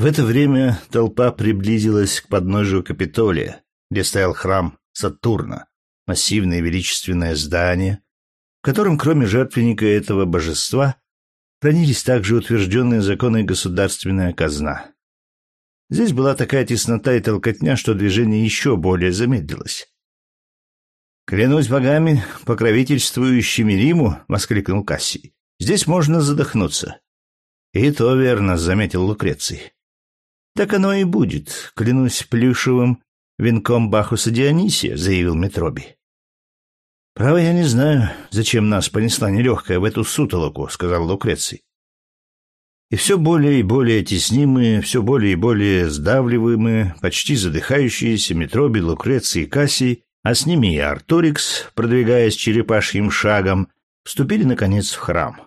В это время толпа приблизилась к подножию Капитолия, где стоял храм Сатурна, массивное величественное здание, в котором кроме жертвенника этого божества хранились также утвержденные законы государственная казна. Здесь была такая теснота и толкотня, что движение еще более замедлилось. «Клянусь богами, покровительствующими Риму!» — воскликнул Кассий. «Здесь можно задохнуться». «И то верно», — заметил Лукреций. «Так оно и будет, клянусь плюшевым венком Бахуса Дионисия», — заявил Метроби. «Право, я не знаю, зачем нас понесла нелегкая в эту сутолоку», — сказал Лукреций. И все более и более теснимые, все более и более сдавливаемые, почти задыхающиеся Метроби, Лукреций и Кассий, а с ними и Арторикс, продвигаясь черепашьим шагом, вступили, наконец, в храм.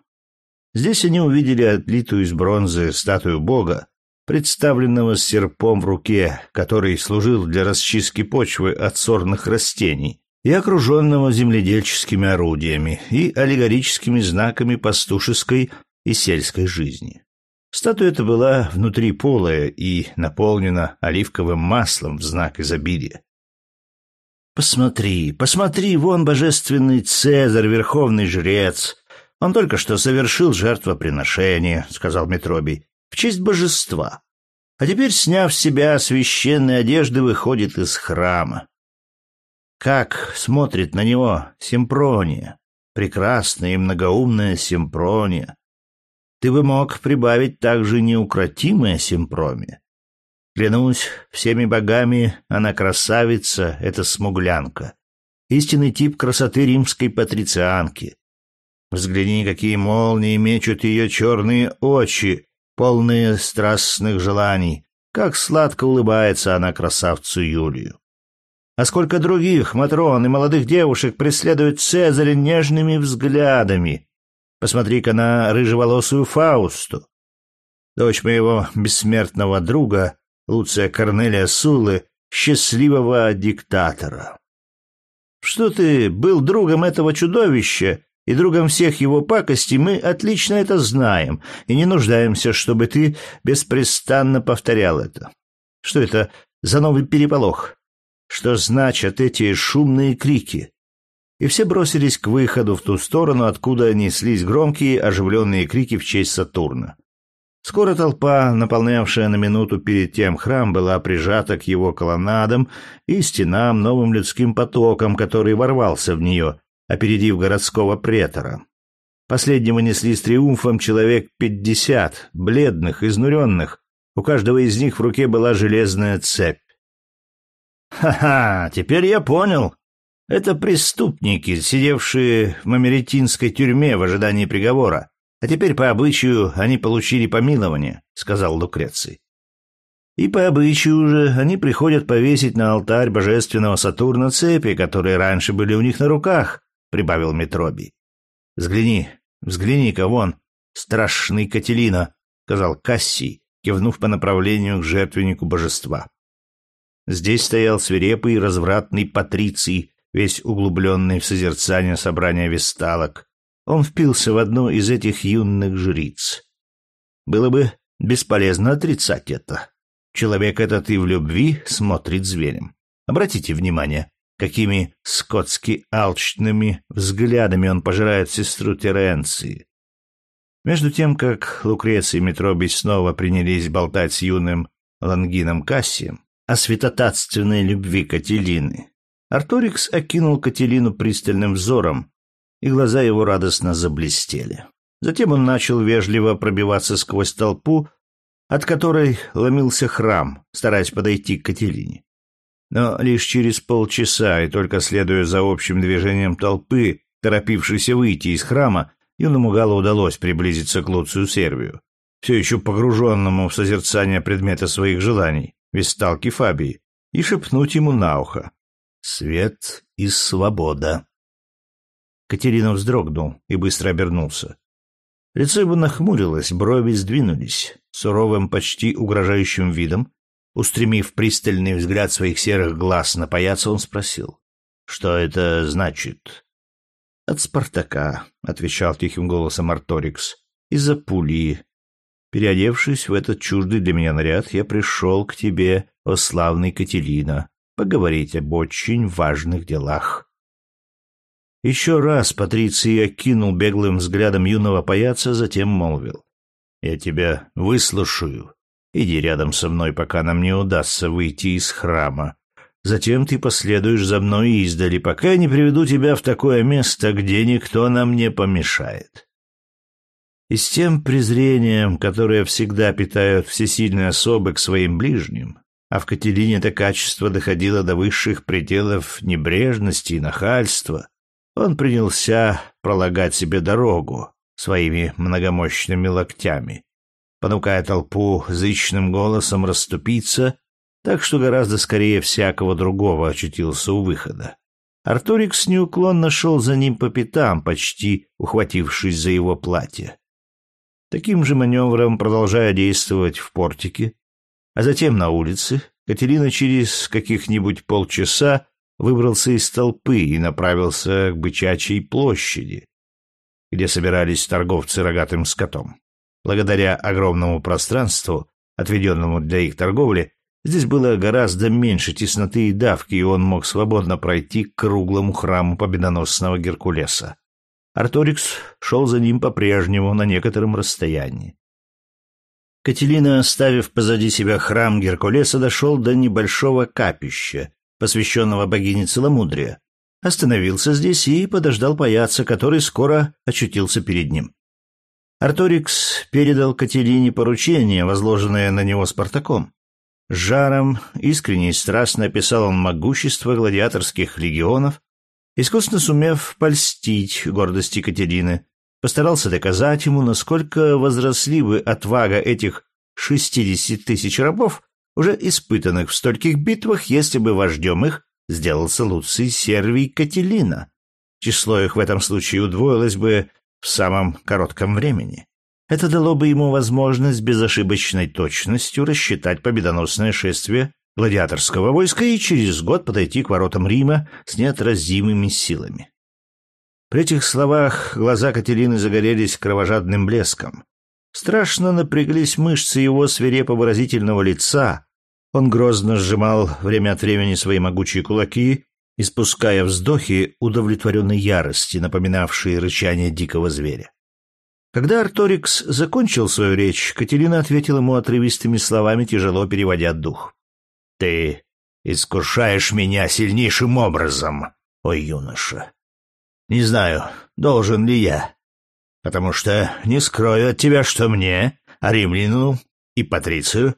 Здесь они увидели отлитую из бронзы статую бога, представленного с серпом в руке, который служил для расчистки почвы от сорных растений, и окруженного земледельческими орудиями и аллегорическими знаками пастушеской и сельской жизни. Статуя эта была внутри полая и наполнена оливковым маслом в знак изобилия. «Посмотри, посмотри, вон божественный Цезарь, верховный жрец. Он только что совершил жертвоприношение», — сказал Метробий в честь божества. А теперь, сняв с себя священные одежды, выходит из храма. Как смотрит на него Симпрония, прекрасная и многоумная Симпрония. Ты бы мог прибавить также неукротимая Симпромия. Клянусь всеми богами, она красавица, эта смуглянка. Истинный тип красоты римской патрицианки. Взгляни, какие молнии мечут ее черные очи, полные страстных желаний. Как сладко улыбается она красавцу Юлию. А сколько других матрон и молодых девушек преследуют Цезаря нежными взглядами. Посмотри-ка на рыжеволосую Фаусту. Дочь моего бессмертного друга, Луция Корнелия Сулы, счастливого диктатора. Что ты был другом этого чудовища и другом всех его пакостей, мы отлично это знаем и не нуждаемся, чтобы ты беспрестанно повторял это. Что это за новый переполох? Что значат эти шумные крики? И все бросились к выходу в ту сторону, откуда неслись громкие оживленные крики в честь Сатурна. Скоро толпа, наполнявшая на минуту перед тем храм, была прижата к его колоннадам и стенам новым людским потоком, который ворвался в нее, опередив городского претора. Последнего несли с триумфом человек пятьдесят, бледных, изнуренных. У каждого из них в руке была железная цепь. «Ха-ха, теперь я понял. Это преступники, сидевшие в мамеретинской тюрьме в ожидании приговора. А теперь по обычаю они получили помилование», — сказал Лукреций. И по обычаю же они приходят повесить на алтарь божественного Сатурна цепи, которые раньше были у них на руках, прибавил Метроби. Взгляни, взгляни-ка вон, страшный Кателина, сказал Кассий, кивнув по направлению к жертвеннику божества. Здесь стоял свирепый развратный патриций, весь углубленный в созерцание собрания весталок. Он впился в одну из этих юных жриц. Было бы бесполезно отрицать это. Человек этот и в любви смотрит зверем. Обратите внимание, какими скотски алчными взглядами он пожирает сестру Теренции. Между тем, как Лукреций и Метробий снова принялись болтать с юным Лангином Кассием о святотатственной любви Кателины, Арторикс окинул Кателину пристальным взором, и глаза его радостно заблестели. Затем он начал вежливо пробиваться сквозь толпу, от которой ломился храм, стараясь подойти к Кателине. Но лишь через полчаса, и только следуя за общим движением толпы, торопившейся выйти из храма, юному Галу удалось приблизиться к Луцию Сервию, все еще погруженному в созерцание предмета своих желаний, весталки Фабии, и шепнуть ему на ухо «Свет и свобода». Катерина вздрогнул и быстро обернулся. Лицо его нахмурилось, брови сдвинулись. Суровым, почти угрожающим видом Устремив пристальный взгляд своих серых глаз на паяца, он спросил. «Что это значит?» «От Спартака», — отвечал тихим голосом Арторикс. «Из-за пули. переодевшись в этот чуждый для меня наряд, я пришел к тебе, о славный Кателина, поговорить об очень важных делах. Еще раз Патриций окинул беглым взглядом юного паяца, затем молвил. «Я тебя выслушаю. Иди рядом со мной, пока нам не удастся выйти из храма. Затем ты последуешь за мной издали, пока я не приведу тебя в такое место, где никто нам не помешает». И с тем презрением, которое всегда питают всесильные особы к своим ближним, а в Катерине это качество доходило до высших пределов небрежности и нахальства, он принялся пролагать себе дорогу своими многомощными локтями, понукая толпу зычным голосом расступиться, так что гораздо скорее всякого другого очутился у выхода. Артурикс неуклонно шел за ним по пятам, почти ухватившись за его платье. Таким же маневром, продолжая действовать в портике, а затем на улице, Катерина через каких-нибудь полчаса выбрался из толпы и направился к Бычачьей площади, где собирались торговцы рогатым скотом. Благодаря огромному пространству, отведенному для их торговли, здесь было гораздо меньше тесноты и давки, и он мог свободно пройти к круглому храму победоносного Геркулеса. Арторикс шел за ним по-прежнему на некотором расстоянии. Кателина, оставив позади себя храм Геркулеса, дошел до небольшого капища, посвященного богине целомудрия, остановился здесь и подождал паяца, который скоро очутился перед ним. Арторикс передал Кателине поручение, возложенное на него Спартаком. С жаром, искренне и страстно описал он могущество гладиаторских легионов, искусно сумев польстить гордости Катерины, постарался доказать ему, насколько возросли бы отвага этих шестидесяти тысяч рабов, уже испытанных в стольких битвах, если бы вождем их сделался Луций Сервий Кателина. Число их в этом случае удвоилось бы в самом коротком времени. Это дало бы ему возможность безошибочной точностью рассчитать победоносное шествие гладиаторского войска и через год подойти к воротам Рима с неотразимыми силами. При этих словах глаза Катерины загорелись кровожадным блеском. Страшно напряглись мышцы его свирепо-выразительного лица. Он грозно сжимал время от времени свои могучие кулаки, испуская вздохи удовлетворенной ярости, напоминавшие рычание дикого зверя. Когда Арторикс закончил свою речь, Катерина ответила ему отрывистыми словами, тяжело переводя дух. Ты искушаешь меня сильнейшим образом, ой, юноша. Не знаю, должен ли я, потому что не скрою от тебя, что мне, а римлянину и патрицию,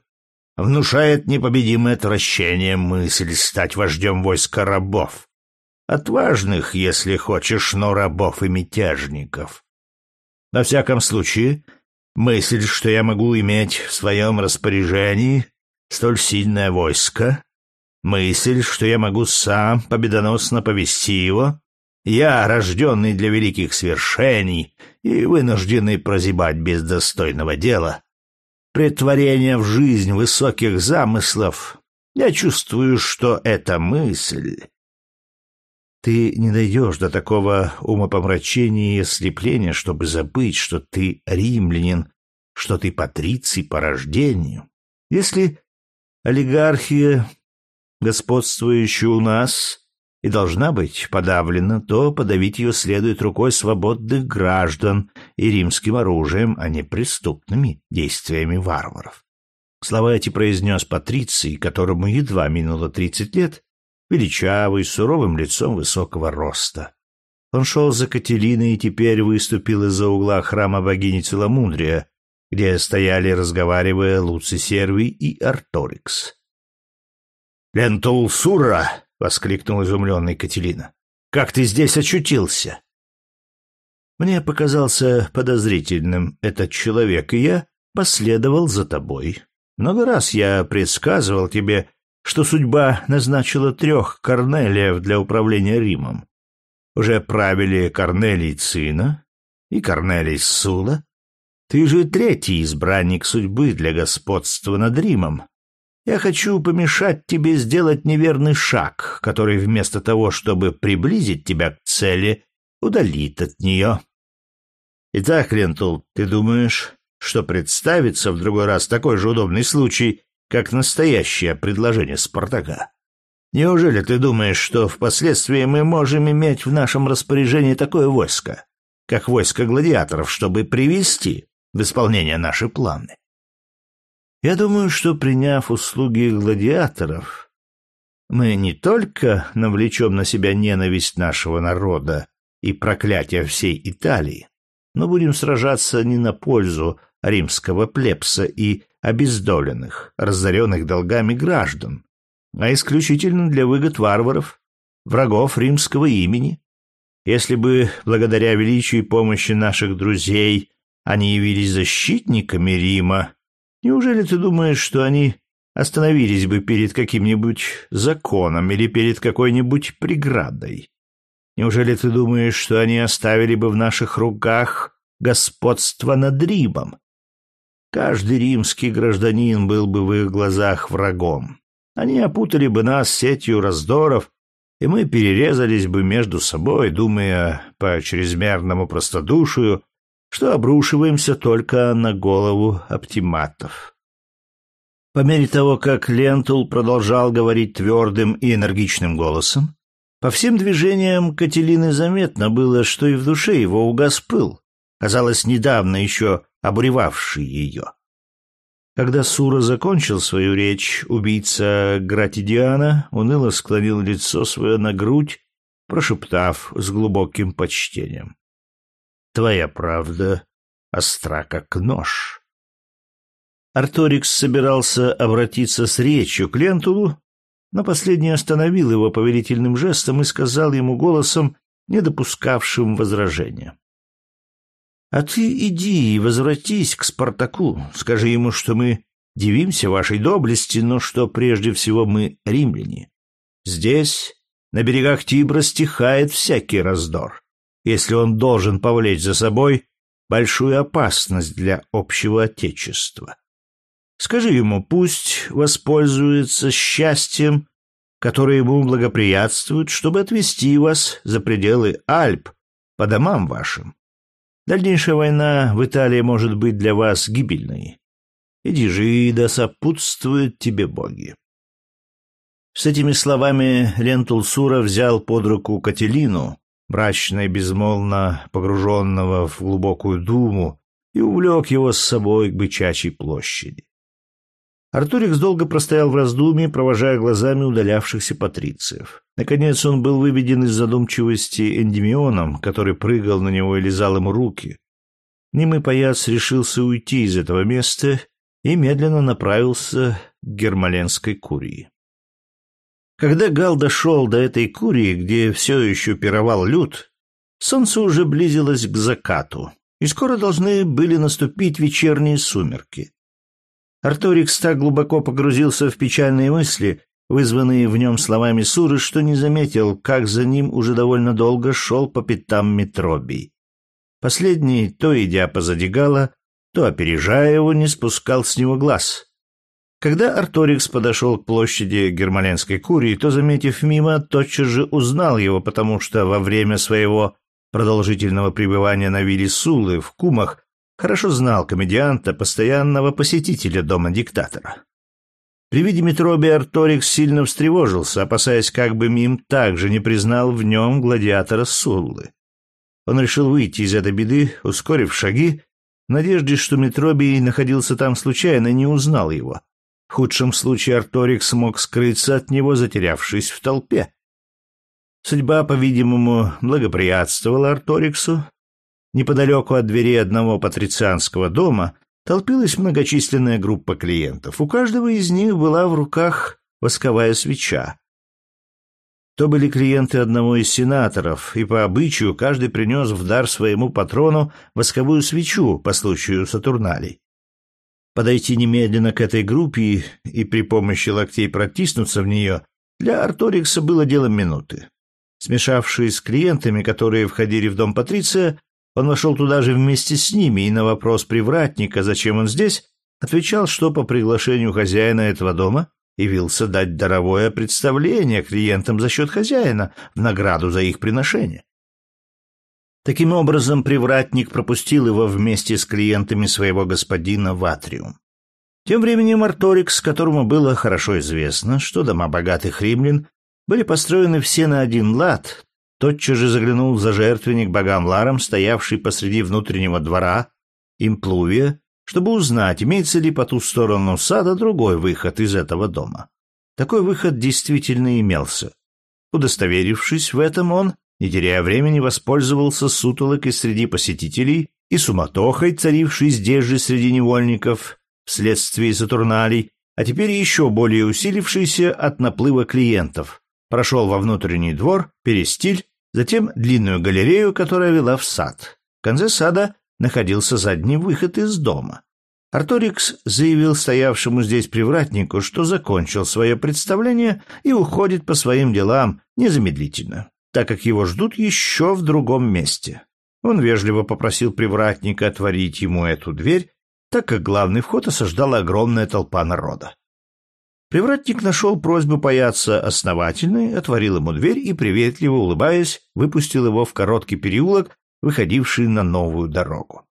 внушает непобедимое отвращение мысль стать вождем войска рабов. Отважных, если хочешь, но рабов и мятежников. На всяком случае, мысль, что я могу иметь в своем распоряжении столь сильное войско, мысль, что я могу сам победоносно повести его, я, рожденный для великих свершений и вынужденный прозябать без достойного дела, претворение в жизнь высоких замыслов, я чувствую, что эта мысль... Ты не дойдешь до такого умопомрачения и ослепления, чтобы забыть, что ты римлянин, что ты патриций по рождению. Если олигархия, господствующая у нас, и должна быть подавлена, то подавить ее следует рукой свободных граждан и римским оружием, а не преступными действиями варваров. Слова эти произнес Патриций, которому едва минуло тридцать лет, величавый, с суровым лицом высокого роста. Он шел за Кателиной и теперь выступил из-за угла храма богини Целомудрия, где стояли, разговаривая, Луций Сервий и Арторикс. «Лентул Сура!» — воскликнул изумленный Катилина. «Как ты здесь очутился?» Мне показался подозрительным этот человек, и я последовал за тобой. Много раз я предсказывал тебе, что судьба назначила трех Корнелиев для управления Римом. Уже правили Корнелий Цина и Корнелий Сула, ты же третий избранник судьбы для господства над Римом. Я хочу помешать тебе сделать неверный шаг, который вместо того, чтобы приблизить тебя к цели, удалит от нее. Итак, Лентул, ты думаешь, что представится в другой раз такой же удобный случай, как настоящее предложение Спартака. Неужели ты думаешь, что впоследствии мы можем иметь в нашем распоряжении такое войско, как войско гладиаторов, чтобы привести в исполнение наши планы? Я думаю, что приняв услуги гладиаторов, мы не только навлечем на себя ненависть нашего народа и проклятие всей Италии, но будем сражаться не на пользу римского плебса и обездоленных, разоренных долгами граждан, а исключительно для выгод варваров, врагов римского имени. Если бы, благодаря величию и помощи наших друзей, они явились защитниками Рима, неужели ты думаешь, что они остановились бы перед каким-нибудь законом или перед какой-нибудь преградой? Неужели ты думаешь, что они оставили бы в наших руках господство над Римом? Каждый римский гражданин был бы в их глазах врагом. Они опутали бы нас сетью раздоров, и мы перерезались бы между собой, думая по чрезмерному простодушию, что обрушиваемся только на голову оптиматов. По мере того, как Лентул продолжал говорить твердым и энергичным голосом, по всем движениям Кателины заметно было, что и в душе его угас пыл, казалось, недавно еще обуревавший ее. Когда Сура закончил свою речь, убийца Гратидиана уныло склонил лицо свое на грудь, прошептав с глубоким почтением. «Твоя правда остра, как нож». Арторикс собирался обратиться с речью к Лентулу, но последний остановил его повелительным жестом и сказал ему голосом, не допускавшим возражения. А ты иди и возвратись к Спартаку. Скажи ему, что мы дивимся вашей доблести, но что прежде всего мы римляне. Здесь, на берегах Тибра, стихает всякий раздор, если он должен повлечь за собой большую опасность для общего отечества. Скажи ему, пусть воспользуется счастьем, которое ему благоприятствует, чтобы отвести вас за пределы Альп по домам вашим. Дальнейшая война в Италии может быть для вас гибельной. Иди же, и да сопутствуют тебе боги. С этими словами Лентулсура взял под руку Кателину, мрачно и безмолвно погруженного в глубокую думу, и увлек его с собой к бычачьей площади. Артурикс долго простоял в раздумье, провожая глазами удалявшихся патрициев. Наконец он был выведен из задумчивости эндемионом, который прыгал на него и лизал ему руки. Немый паяц решился уйти из этого места и медленно направился к гермаленской курии. Когда Гал дошел до этой курии, где все еще пировал люд, солнце уже близилось к закату, и скоро должны были наступить вечерние сумерки. Арторикс так глубоко погрузился в печальные мысли, вызванные в нем словами Суры, что не заметил, как за ним уже довольно долго шел по пятам Метробий. Последний, то идя позади Гала, то, опережая его, не спускал с него глаз. Когда Арторикс подошел к площади Гермаленской Курии, то, заметив мимо, тотчас же узнал его, потому что во время своего продолжительного пребывания на вилле Сулы в Кумах хорошо знал комедианта, постоянного посетителя дома диктатора. При виде Метроби Арторикс сильно встревожился, опасаясь, как бы Мим также не признал в нем гладиатора Суллы. Он решил выйти из этой беды, ускорив шаги, в надежде, что Метробий находился там случайно и не узнал его. В худшем случае Арторикс мог скрыться от него, затерявшись в толпе. Судьба, по-видимому, благоприятствовала Арториксу. Неподалеку от двери одного патрицианского дома толпилась многочисленная группа клиентов. У каждого из них была в руках восковая свеча. То были клиенты одного из сенаторов, и по обычаю каждый принес в дар своему патрону восковую свечу по случаю Сатурналей. Подойти немедленно к этой группе и при помощи локтей протиснуться в нее для Арторикса было делом минуты. Смешавшись с клиентами, которые входили в дом Патриция, он вошел туда же вместе с ними и на вопрос привратника, зачем он здесь, отвечал, что по приглашению хозяина этого дома явился дать даровое представление клиентам за счет хозяина в награду за их приношение. Таким образом, привратник пропустил его вместе с клиентами своего господина в атриум. Тем временем Арторикс, которому было хорошо известно, что дома богатых римлян были построены все на один лад, тотчас же заглянул за жертвенник богам Ларам, стоявший посреди внутреннего двора Имплувия, чтобы узнать, имеется ли по ту сторону сада другой выход из этого дома. Такой выход действительно имелся. Удостоверившись в этом, он, не теряя времени, воспользовался сутолокой среди посетителей и суматохой, царившей здесь же среди невольников, вследствие Сатурналей, а теперь еще более усилившийся от наплыва клиентов, прошел во внутренний двор, перестиль, затем длинную галерею, которая вела в сад. В конце сада находился задний выход из дома. Арторикс заявил стоявшему здесь привратнику, что закончил свое представление и уходит по своим делам незамедлительно, так как его ждут еще в другом месте. Он вежливо попросил привратника отворить ему эту дверь, так как главный вход осаждала огромная толпа народа. Привратник нашел просьбу паяться основательной, отворил ему дверь и, приветливо улыбаясь, выпустил его в короткий переулок, выходивший на новую дорогу.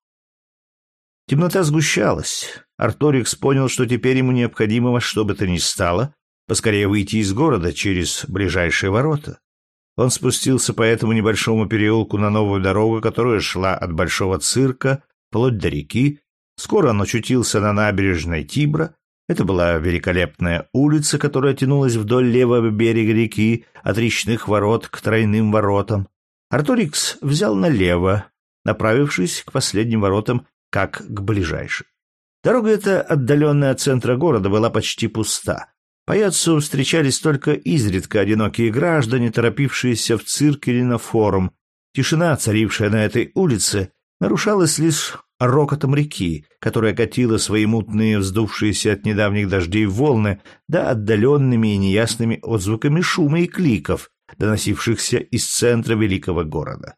Темнота сгущалась. Арторикс понял, что теперь ему необходимо во что бы то ни стало поскорее выйти из города через ближайшие ворота. Он спустился по этому небольшому переулку на новую дорогу, которая шла от большого цирка вплоть до реки. Скоро он очутился на набережной Тибра. Это была великолепная улица, которая тянулась вдоль левого берега реки от речных ворот к тройным воротам. Арторикс взял налево, направившись к последним воротам как к ближайшей. Дорога эта, отдаленная от центра города, была почти пуста. По Яцу встречались только изредка одинокие граждане, торопившиеся в цирк или на форум. Тишина, царившая на этой улице, нарушалась лишь рокотом реки, которая катила свои мутные, вздувшиеся от недавних дождей волны, да отдаленными и неясными отзвуками шума и кликов, доносившихся из центра великого города.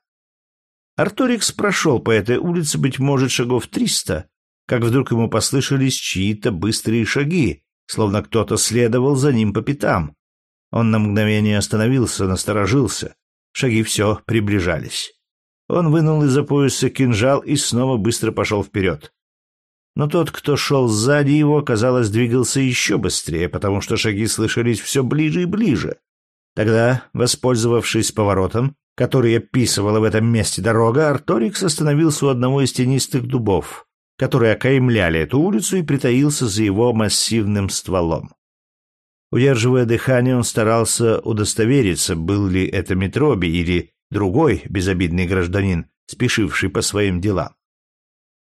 Арторикс прошел по этой улице, быть может, шагов триста, как вдруг ему послышались чьи-то быстрые шаги, словно кто-то следовал за ним по пятам. Он на мгновение остановился, насторожился. Шаги все приближались. Он вынул из-за пояса кинжал и снова быстро пошел вперед. Но тот, кто шел сзади его, казалось, двигался еще быстрее, потому что шаги слышались все ближе и ближе. Тогда, воспользовавшись поворотом, который описывала в этом месте дорога, Арторикс остановился у одного из тенистых дубов, которые окаймляли эту улицу, и притаился за его массивным стволом. Удерживая дыхание, он старался удостовериться, был ли это Метроби или другой безобидный гражданин, спешивший по своим делам.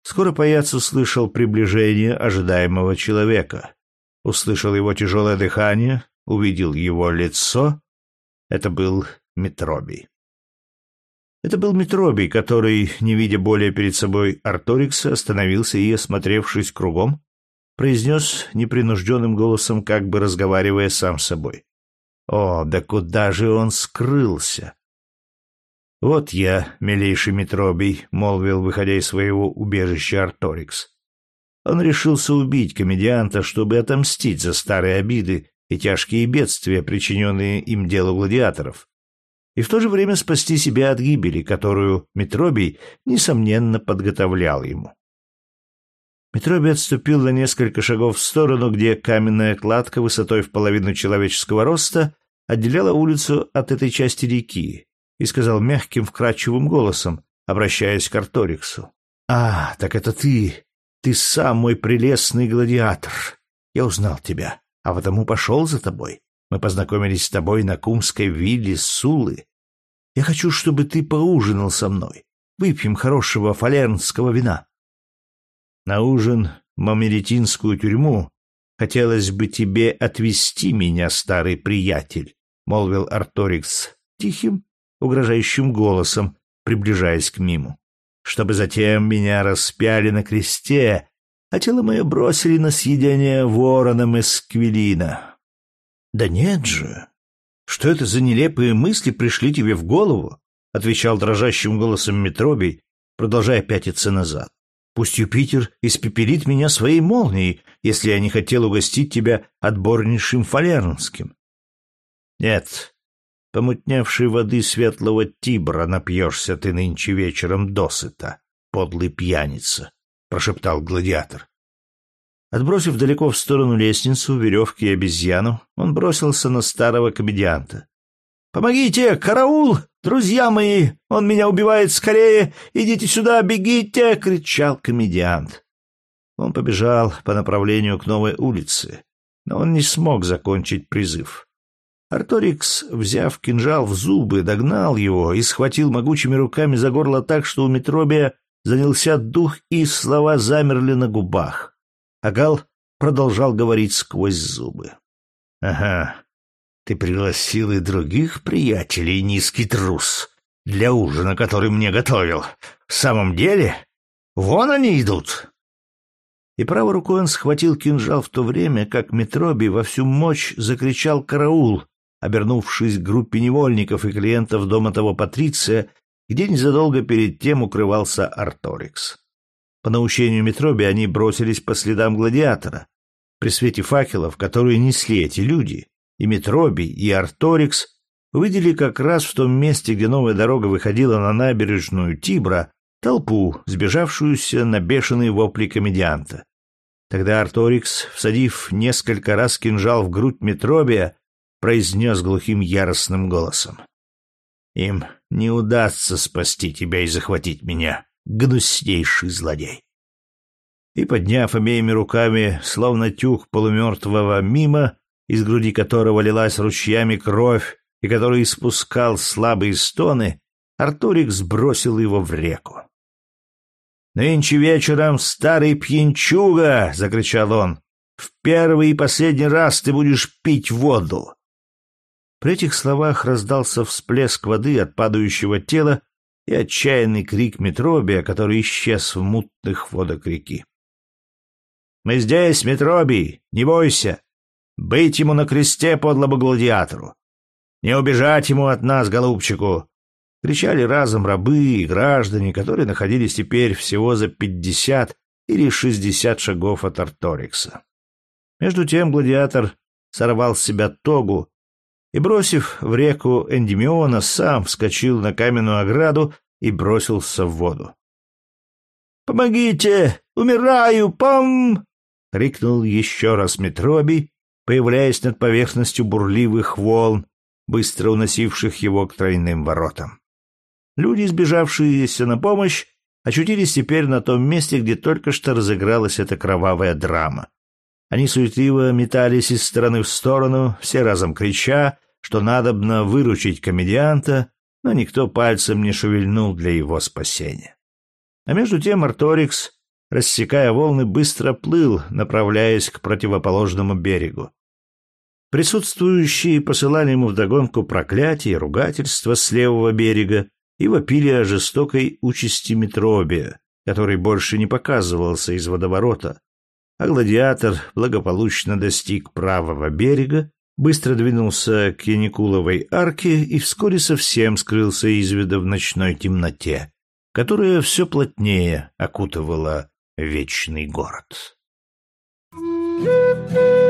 Скоро паяц услышал приближение ожидаемого человека. Услышал его тяжелое дыхание, увидел его лицо. Это был Метробий. Это был Метробий, который, не видя более перед собой Арторикса, остановился и, осмотревшись кругом, произнес непринужденным голосом, как бы разговаривая сам с собой. «О, да куда же он скрылся?» «Вот я, милейший Метробий», — молвил, выходя из своего убежища Арторикс. Он решился убить комедианта, чтобы отомстить за старые обиды и тяжкие бедствия, причиненные им делу гладиаторов и в то же время спасти себя от гибели, которую Метробий, несомненно, подготовлял ему. Метробий отступил на несколько шагов в сторону, где каменная кладка высотой в половину человеческого роста отделяла улицу от этой части реки, и сказал мягким, вкрадчивым голосом, обращаясь к Арториксу. «А, так это ты! Ты сам мой прелестный гладиатор! Я узнал тебя, а потому пошел за тобой. Мы познакомились с тобой на кумской вилле Сулы. Я хочу, чтобы ты поужинал со мной. Выпьем хорошего фалернского вина. На ужин в мамеретинскую тюрьму хотелось бы тебе отвезти меня, старый приятель, — молвил Арторикс тихим, угрожающим голосом, приближаясь к миму, — чтобы затем меня распяли на кресте, а тело мое бросили на съедение вороном из Квилина. «Да нет же! Что это за нелепые мысли пришли тебе в голову?» — отвечал дрожащим голосом Метробий, продолжая пятиться назад. «Пусть Юпитер испепелит меня своей молнией, если я не хотел угостить тебя отборнейшим фалернским». «Нет, помутнявшей воды светлого Тибра напьешься ты нынче вечером досыта, подлый пьяница, — прошептал гладиатор. Отбросив далеко в сторону лестницу, веревки и обезьяну, он бросился на старого комедианта. «Помогите! Караул! Друзья мои! Он меня убивает скорее! Идите сюда, бегите!» — кричал комедиант. Он побежал по направлению к новой улице, но он не смог закончить призыв. Арторикс, взяв кинжал в зубы, догнал его и схватил могучими руками за горло так, что у Метробия занялся дух, и слова замерли на губах. Агал продолжал говорить сквозь зубы. — Ага, ты пригласил и других приятелей, низкий трус, для ужина, который мне готовил. В самом деле, вон они идут. И правой рукой он схватил кинжал в то время, как Метроби во всю мощь закричал «Караул!», обернувшись к группе невольников и клиентов дома того Патриция, где незадолго перед тем укрывался Арторикс. По наущению Метроби они бросились по следам гладиатора. При свете факелов, которые несли эти люди, и Метроби, и Арторикс увидели как раз в том месте, где новая дорога выходила на набережную Тибра, толпу, сбежавшуюся на бешеные вопли комедианта. Тогда Арторикс, всадив несколько раз кинжал в грудь Метробия, произнес глухим яростным голосом. «Им не удастся спасти тебя и захватить меня, гнуснейший злодей!» И, подняв обеими руками, словно тюк полумертвого мимо, из груди которого лилась ручьями кровь и который испускал слабые стоны, Артурик сбросил его в реку. «Нынче вечером, старый пьянчуга!» — закричал он. «В первый и последний раз ты будешь пить воду!» При этих словах раздался всплеск воды от падающего тела и отчаянный крик Метробия, который исчез в мутных водах реки. «Мы здесь, Метробий! Не бойся! Быть ему на кресте подлому гладиатору! Не убежать ему от нас, голубчику!» Кричали разом рабы и граждане, которые находились теперь всего за пятьдесят или шестьдесят шагов от Арторикса. Между тем гладиатор сорвал с себя тогу и, бросив в реку Эндимиона, сам вскочил на каменную ограду и бросился в воду. «Помогите! Умираю! Пом!» — крикнул еще раз Метробий, появляясь над поверхностью бурливых волн, быстро уносивших его к тройным воротам. Люди, сбежавшиеся на помощь, очутились теперь на том месте, где только что разыгралась эта кровавая драма. Они суетливо метались из стороны в сторону, все разом крича, что надобно выручить комедианта, но никто пальцем не шевельнул для его спасения. А между тем Арторикс, рассекая волны, быстро плыл, направляясь к противоположному берегу. Присутствующие посылали ему вдогонку проклятия и ругательства с левого берега и вопили о жестокой участи Метробия, который больше не показывался из водоворота, а гладиатор благополучно достиг правого берега быстро двинулся к Яникуловой арке и вскоре совсем скрылся из вида в ночной темноте, которая все плотнее окутывала вечный город. Thank you.